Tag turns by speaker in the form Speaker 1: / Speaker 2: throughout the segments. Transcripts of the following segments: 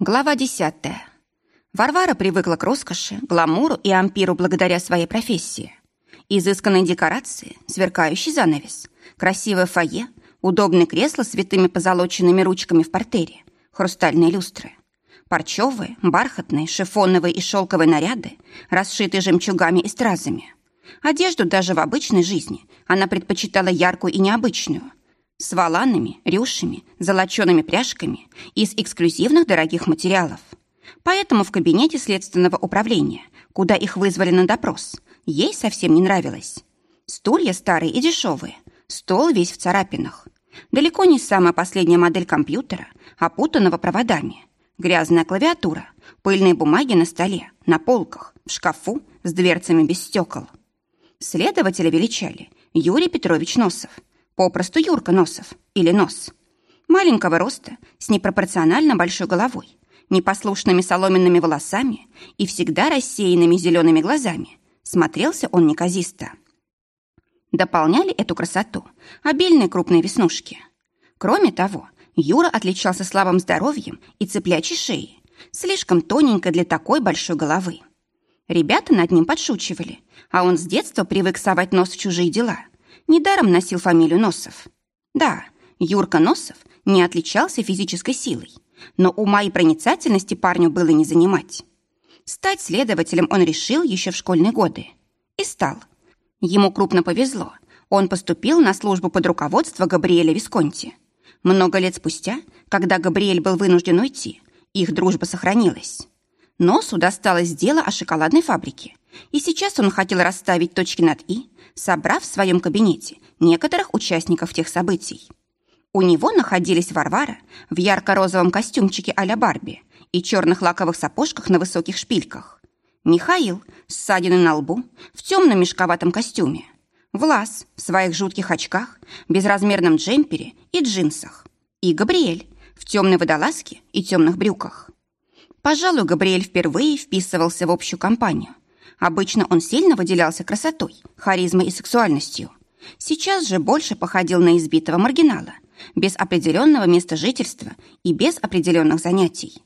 Speaker 1: Глава десятая. Варвара привыкла к роскоши, гламуру и ампиру благодаря своей профессии. Изысканные декорации, сверкающий занавес, красивое фойе, удобные кресла с витыми позолоченными ручками в портере, хрустальные люстры. Парчевые, бархатные, шифоновые и шелковые наряды, расшитые жемчугами и стразами. Одежду даже в обычной жизни она предпочитала яркую и необычную, с воланами, рюшами, золочеными пряжками из эксклюзивных дорогих материалов. Поэтому в кабинете следственного управления, куда их вызвали на допрос, ей совсем не нравилось. Стулья старые и дешевые, стол весь в царапинах. Далеко не самая последняя модель компьютера, опутанного проводами. Грязная клавиатура, пыльные бумаги на столе, на полках, в шкафу с дверцами без стекол. Следователя величали Юрий Петрович Носов – Попросту Юрка Носов или Нос. Маленького роста, с непропорционально большой головой, непослушными соломенными волосами и всегда рассеянными зелеными глазами, смотрелся он неказисто. Дополняли эту красоту обильные крупные веснушки. Кроме того, Юра отличался слабым здоровьем и цеплячей шеей, слишком тоненькой для такой большой головы. Ребята над ним подшучивали, а он с детства привык совать нос в чужие дела – недаром носил фамилию Носов. Да, Юрка Носов не отличался физической силой, но ума и проницательности парню было не занимать. Стать следователем он решил еще в школьные годы. И стал. Ему крупно повезло. Он поступил на службу под руководство Габриэля Висконти. Много лет спустя, когда Габриэль был вынужден уйти, их дружба сохранилась. Носу досталось дело о шоколадной фабрике, и сейчас он хотел расставить точки над «и», собрав в своем кабинете некоторых участников тех событий. У него находились Варвара в ярко-розовом костюмчике а-ля Барби и черных лаковых сапожках на высоких шпильках. Михаил с ссадиной на лбу в темном мешковатом костюме. Влас в своих жутких очках, безразмерном джемпере и джинсах. И Габриэль в темной водолазке и темных брюках. Пожалуй, Габриэль впервые вписывался в общую компанию. Обычно он сильно выделялся красотой, харизмой и сексуальностью. Сейчас же больше походил на избитого маргинала, без определенного места жительства и без определенных занятий.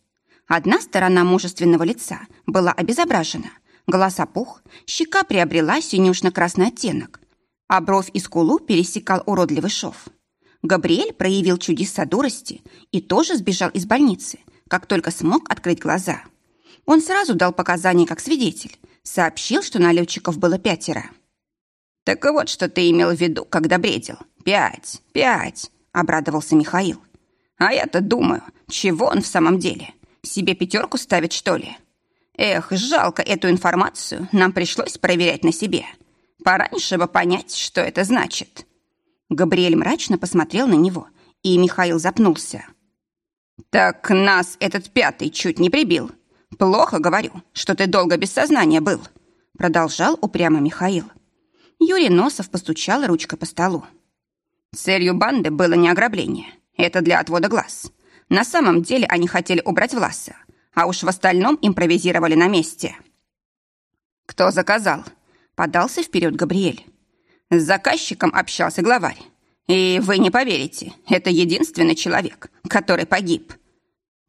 Speaker 1: Одна сторона мужественного лица была обезображена, глаз опух, щека приобрела синюшно-красный оттенок, а бровь и скулу пересекал уродливый шов. Габриэль проявил чудеса дурости и тоже сбежал из больницы, как только смог открыть глаза. Он сразу дал показания как свидетель, сообщил, что налетчиков было пятеро. «Так вот, что ты имел в виду, когда бредил. Пять, пять!» — обрадовался Михаил. «А я-то думаю, чего он в самом деле? Себе пятерку ставит, что ли? Эх, жалко эту информацию, нам пришлось проверять на себе. Пораньше бы понять, что это значит». Габриэль мрачно посмотрел на него, и Михаил запнулся. «Так нас этот пятый чуть не прибил», «Плохо говорю, что ты долго без сознания был», — продолжал упрямо Михаил. Юрий Носов постучал ручкой по столу. Целью банды было не ограбление. Это для отвода глаз. На самом деле они хотели убрать Власа, а уж в остальном импровизировали на месте. «Кто заказал?» — подался вперед Габриэль. С заказчиком общался главарь. И вы не поверите, это единственный человек, который погиб.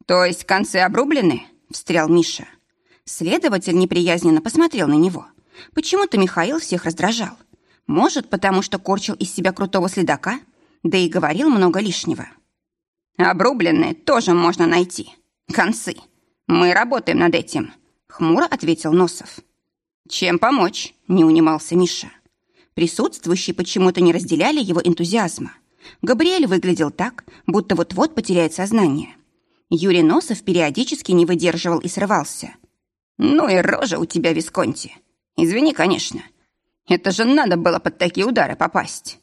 Speaker 1: То есть концы обрублены? Встрял Миша. Следователь неприязненно посмотрел на него. Почему-то Михаил всех раздражал. Может, потому что корчил из себя крутого следака, да и говорил много лишнего. «Обрубленные тоже можно найти. Концы. Мы работаем над этим», — хмуро ответил Носов. «Чем помочь?» — не унимался Миша. Присутствующие почему-то не разделяли его энтузиазма. Габриэль выглядел так, будто вот-вот потеряет сознание. Юрий Носов периодически не выдерживал и срывался. «Ну и рожа у тебя, Висконти. Извини, конечно. Это же надо было под такие удары попасть.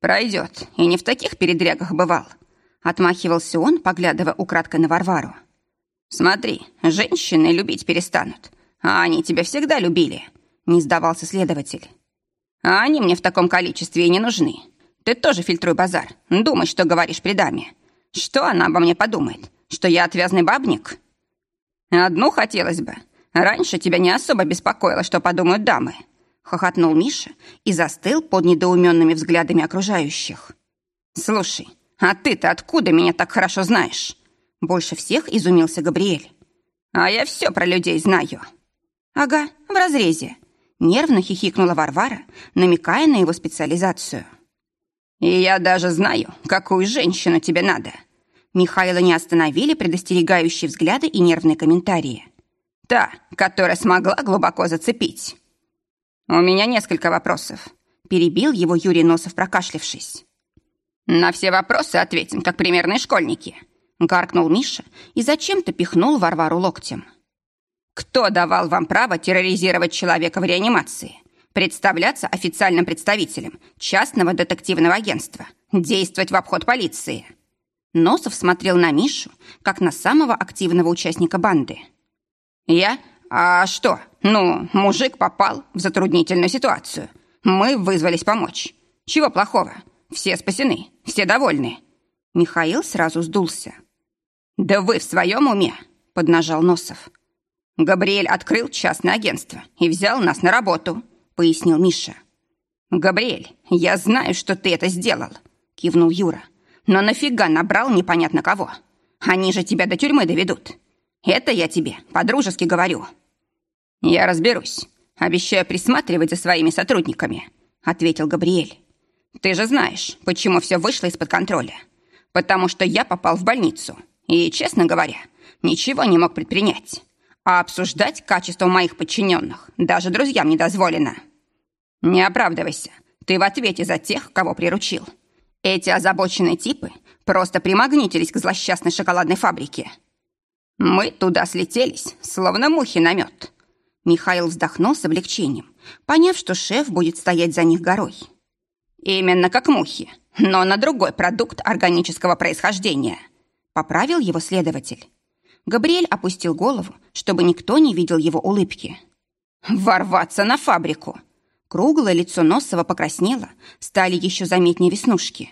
Speaker 1: Пройдет, и не в таких передрягах бывал». Отмахивался он, поглядывая украдкой на Варвару. «Смотри, женщины любить перестанут. А они тебя всегда любили», — не сдавался следователь. «А они мне в таком количестве и не нужны. Ты тоже фильтруй базар. Думай, что говоришь при даме. Что она обо мне подумает? Что я отвязный бабник? Одну хотелось бы. Раньше тебя не особо беспокоило, что подумают дамы. Хохотнул Миша и застыл под недоуменными взглядами окружающих. Слушай, а ты-то откуда меня так хорошо знаешь? Больше всех изумился Габриэль.
Speaker 2: «А я все про людей знаю».
Speaker 1: «Ага, в разрезе», — нервно хихикнула Варвара, намекая на его специализацию.
Speaker 2: «И я даже знаю, какую женщину тебе надо».
Speaker 1: Михаила не остановили предостерегающие взгляды и нервные комментарии.
Speaker 2: «Та, которая смогла глубоко зацепить».
Speaker 1: «У меня несколько вопросов», — перебил его Юрий Носов, прокашлившись.
Speaker 2: «На все вопросы ответим, как примерные школьники», — гаркнул Миша и зачем-то пихнул Варвару локтем. «Кто давал вам право терроризировать человека в реанимации? Представляться официальным представителем частного детективного агентства? Действовать в обход полиции?»
Speaker 1: Носов смотрел на Мишу, как на самого активного участника банды.
Speaker 2: «Я? А что? Ну, мужик попал в затруднительную ситуацию. Мы вызвались помочь. Чего плохого? Все спасены, все довольны».
Speaker 1: Михаил сразу сдулся.
Speaker 2: «Да вы в своем уме?» — поднажал Носов. «Габриэль открыл частное агентство и взял нас на работу», — пояснил Миша. «Габриэль, я знаю, что ты это сделал», — кивнул Юра. «Но нафига набрал непонятно кого? Они же тебя до тюрьмы доведут. Это я тебе по-дружески говорю». «Я разберусь. Обещаю присматривать за своими сотрудниками», — ответил Габриэль. Ты же знаешь, почему все вышло из-под контроля. Потому что я попал в больницу и, честно говоря, ничего не мог предпринять. А обсуждать качество моих подчиненных даже друзьям не дозволено. Не оправдывайся, ты в ответе за тех, кого приручил. Эти озабоченные типы просто примагнитились к злосчастной шоколадной фабрике. Мы туда слетелись, словно мухи на мед. Михаил вздохнул с облегчением, поняв, что шеф будет стоять за них горой. «Именно как мухи, но на другой продукт органического происхождения», поправил его следователь. Габриэль опустил голову, чтобы никто не видел его улыбки. «Ворваться на фабрику!» Круглое лицо Носова покраснело, стали еще заметнее веснушки.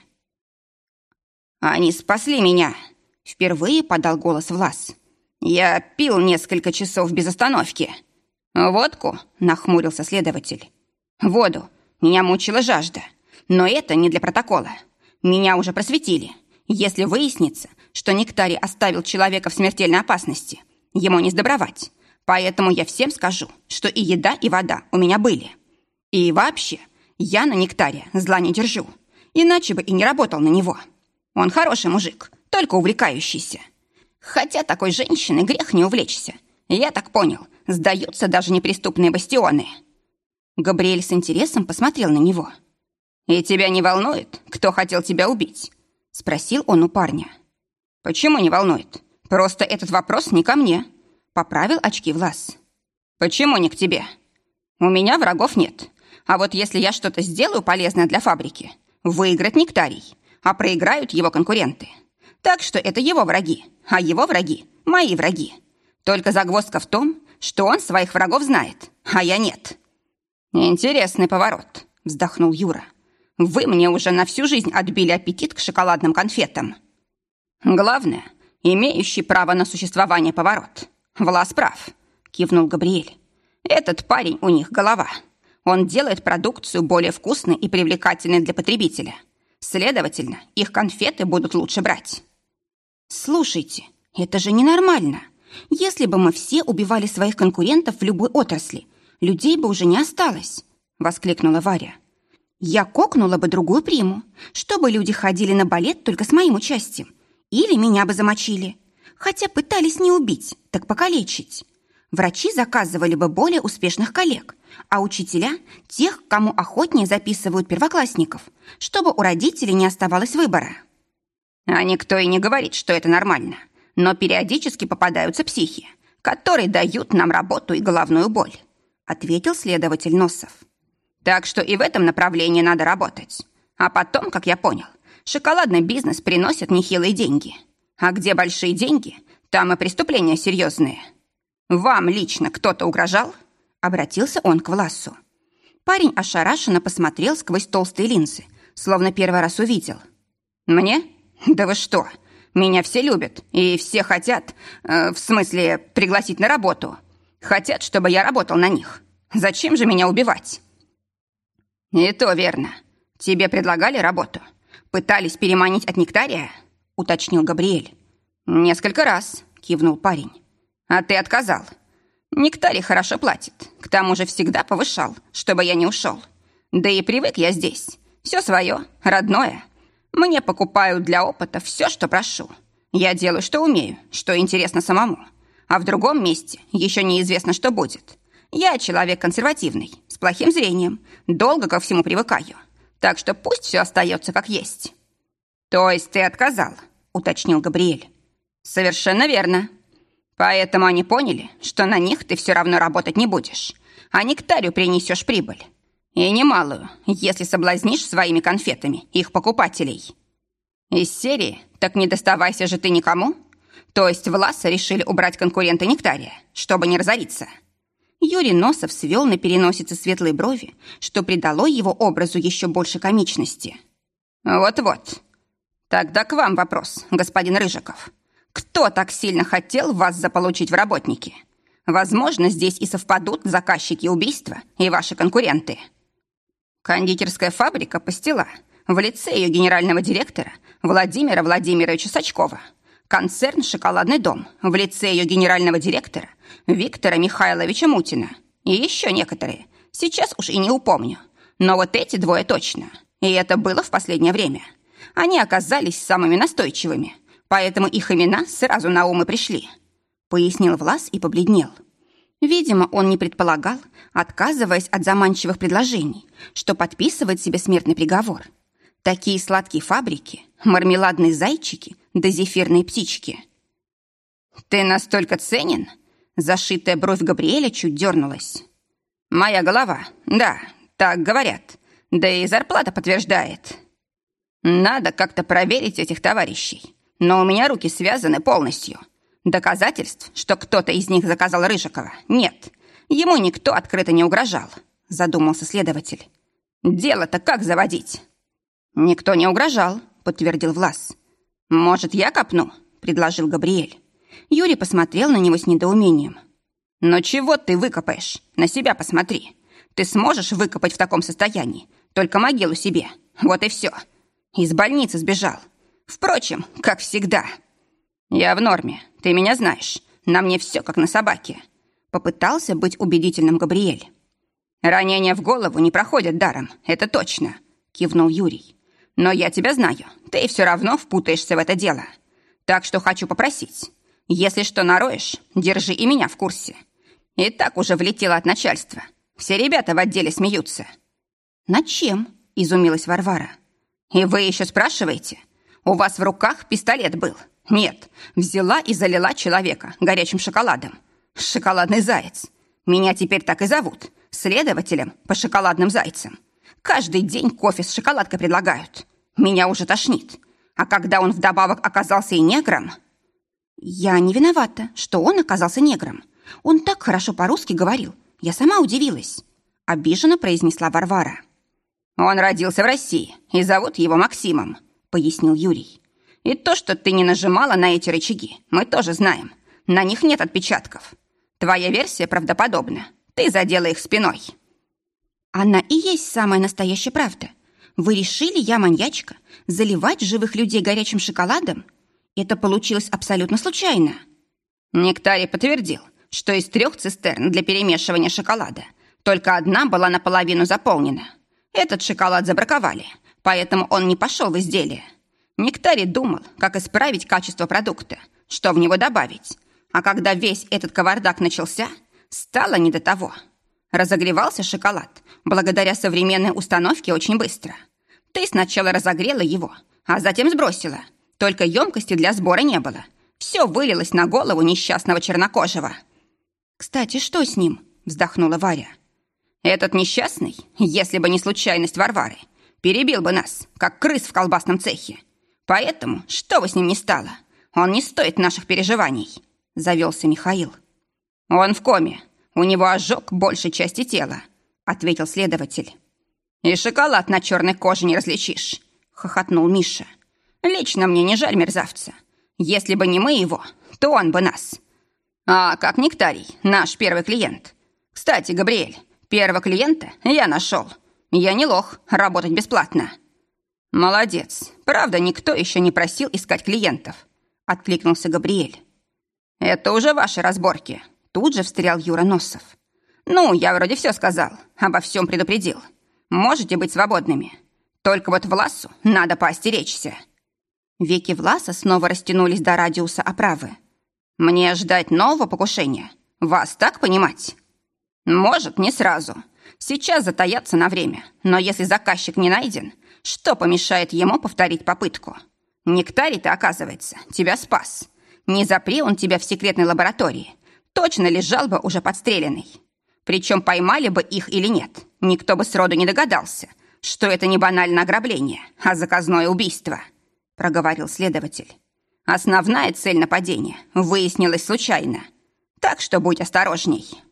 Speaker 2: «Они спасли меня!» Впервые подал голос Влас. «Я пил несколько часов без остановки». «Водку?» — нахмурился следователь. «Воду. Меня мучила жажда. Но это не для протокола. Меня уже просветили. Если выяснится, что Нектарий оставил человека в смертельной опасности, ему не сдобровать. Поэтому я всем скажу, что и еда, и вода у меня были. И вообще, я на Нектария зла не держу. Иначе бы и не работал на него. Он хороший мужик, только увлекающийся. Хотя такой женщиной грех не увлечься. Я так понял, сдаются даже неприступные бастионы. Габриэль с интересом посмотрел на него – «И тебя не волнует, кто хотел тебя убить?» — спросил он у парня. «Почему не волнует? Просто этот вопрос не ко мне», — поправил очки Влас. «Почему не к тебе? У меня врагов нет. А вот если я что-то сделаю полезное для фабрики, выиграет Нектарий, а проиграют его конкуренты. Так что это его враги, а его враги — мои враги. Только загвоздка в том, что он своих врагов знает, а я нет». «Интересный поворот», — вздохнул Юра. Вы мне уже на всю жизнь отбили аппетит к шоколадным конфетам. Главное, имеющий право на существование поворот. Влас прав, кивнул Габриэль. Этот парень у них голова. Он делает продукцию более вкусной и привлекательной для потребителя. Следовательно, их конфеты будут лучше брать. Слушайте, это же ненормально. Если бы мы все убивали своих конкурентов в любой отрасли, людей бы уже не осталось, воскликнула Варя. Я кокнула бы другую приму, чтобы люди ходили на балет только с моим участием. Или меня бы замочили. Хотя пытались не убить, так покалечить. Врачи заказывали бы более успешных коллег, а учителя – тех, кому охотнее записывают первоклассников, чтобы у родителей не оставалось выбора. А никто и не говорит, что это нормально. Но периодически попадаются психи, которые дают нам работу и головную боль, ответил следователь Носов. Так что и в этом направлении надо работать. А потом, как я понял, шоколадный бизнес приносит нехилые деньги. А где большие деньги, там и преступления серьезные. Вам лично кто-то угрожал? Обратился он к Власу. Парень ошарашенно посмотрел сквозь толстые линзы, словно первый раз увидел. «Мне? Да вы что? Меня все любят и все хотят, э, в смысле, пригласить на работу. Хотят, чтобы я работал на них. Зачем же меня убивать?» «И то верно. Тебе предлагали работу? Пытались переманить от нектария?» — уточнил Габриэль. «Несколько раз», — кивнул парень. «А ты отказал. Нектарий хорошо платит. К тому же всегда повышал, чтобы я не ушел. Да и привык я здесь. Все свое, родное. Мне покупают для опыта все, что прошу. Я делаю, что умею, что интересно самому. А в другом месте еще неизвестно, что будет. Я человек консервативный, с плохим зрением, долго ко всему привыкаю. Так что пусть все остается как есть». «То есть ты отказал?» — уточнил Габриэль. «Совершенно верно. Поэтому они поняли, что на них ты все равно работать не будешь, а нектарю принесешь прибыль. И немалую, если соблазнишь своими конфетами их покупателей. Из серии «Так не доставайся же ты никому?» То есть Власа решили убрать конкурента нектария, чтобы не разориться. Юрий Носов свел на переносице светлые брови, что придало его образу еще больше комичности. «Вот-вот. Тогда к вам вопрос, господин Рыжиков. Кто так сильно хотел вас заполучить в работники? Возможно, здесь и совпадут заказчики убийства и ваши конкуренты. Кондитерская фабрика «Пастила» в лице ее генерального директора Владимира Владимировича Сачкова. Концерн «Шоколадный дом» в лице ее генерального директора Виктора Михайловича Мутина. И еще некоторые. Сейчас уж и не упомню. Но вот эти двое точно. И это было в последнее время. Они оказались самыми настойчивыми – поэтому их имена сразу на ум и пришли», — пояснил Влас и побледнел. Видимо, он не предполагал, отказываясь от заманчивых предложений, что подписывает себе смертный приговор. Такие сладкие фабрики, мармеладные зайчики да зефирные птички. «Ты настолько ценен?» Зашитая бровь Габриэля чуть дернулась. «Моя голова, да, так говорят. Да и зарплата подтверждает. Надо как-то проверить этих товарищей. Но у меня руки связаны полностью. Доказательств, что кто-то из них заказал Рыжикова, нет. Ему никто открыто не угрожал, задумался следователь. Дело-то как заводить? Никто не угрожал, подтвердил Влас. Может, я копну? предложил Габриэль. Юрий посмотрел на него с недоумением. «Но чего ты выкопаешь? На себя посмотри. Ты сможешь выкопать в таком состоянии? Только могилу себе. Вот и все. Из больницы сбежал. Впрочем, как всегда. Я в норме, ты меня знаешь. На мне все как на собаке. Попытался быть убедительным Габриэль. Ранения в голову не проходят даром, это точно, кивнул Юрий. Но я тебя знаю, ты все равно впутаешься в это дело. Так что хочу попросить, если что нароешь, держи и меня в курсе. И так уже влетело от начальства. Все ребята в отделе смеются. «Над чем?» – изумилась Варвара. «И вы еще спрашиваете? У вас в руках пистолет был? Нет, взяла и залила человека горячим шоколадом. Шоколадный заяц. Меня теперь так и зовут. Следователем по шоколадным зайцам. Каждый день кофе с шоколадкой предлагают. Меня уже тошнит. А когда он вдобавок оказался и негром... Я не виновата, что он оказался негром. Он так хорошо по-русски говорил. Я сама удивилась. Обиженно произнесла Варвара. Он родился в России, и зовут его Максимом. — пояснил Юрий. «И то, что ты не нажимала на эти рычаги, мы тоже знаем. На них нет отпечатков. Твоя версия правдоподобна. Ты задела их спиной». «Она и есть самая настоящая правда. Вы решили, я маньячка, заливать живых людей горячим шоколадом? Это получилось абсолютно случайно». Нектарий подтвердил, что из трех цистерн для перемешивания шоколада только одна была наполовину заполнена. Этот шоколад забраковали — поэтому он не пошел в изделие. Нектарий думал, как исправить качество продукта, что в него добавить. А когда весь этот кавардак начался, стало не до того. Разогревался шоколад благодаря современной установке очень быстро. Ты сначала разогрела его, а затем сбросила. Только емкости для сбора не было. Все вылилось на голову несчастного чернокожего. «Кстати, что с ним?» – вздохнула Варя. «Этот несчастный, если бы не случайность Варвары, перебил бы нас, как крыс в колбасном цехе. Поэтому, что бы с ним ни стало, он не стоит наших переживаний», — завелся Михаил. «Он в коме. У него ожог большей части тела», — ответил следователь. «И шоколад на черной коже не различишь», — хохотнул Миша. «Лично мне не жаль мерзавца. Если бы не мы его, то он бы нас. А как Нектарий, наш первый клиент. Кстати, Габриэль, первого клиента я нашел». Я не лох, работать бесплатно». «Молодец. Правда, никто еще не просил искать клиентов»,
Speaker 1: откликнулся Габриэль.
Speaker 2: Это уже ваши разборки, тут же встрял Юра Носов. Ну, я вроде все сказал, обо всем предупредил. Можете быть свободными. Только вот Власу надо поостеречься.
Speaker 1: Веки Власа снова растянулись до радиуса оправы.
Speaker 2: Мне ждать нового покушения? Вас так понимать? Может, не сразу. Сейчас затаяться на время. Но если заказчик не найден, что помешает ему повторить попытку? Нектарий-то, оказывается, тебя спас. Не запри он тебя в секретной лаборатории. Точно лежал бы уже подстреленный. Причем поймали бы их или нет, никто бы сроду не догадался, что это не банальное ограбление, а заказное убийство, проговорил следователь. Основная цель нападения выяснилась случайно. Так что будь осторожней.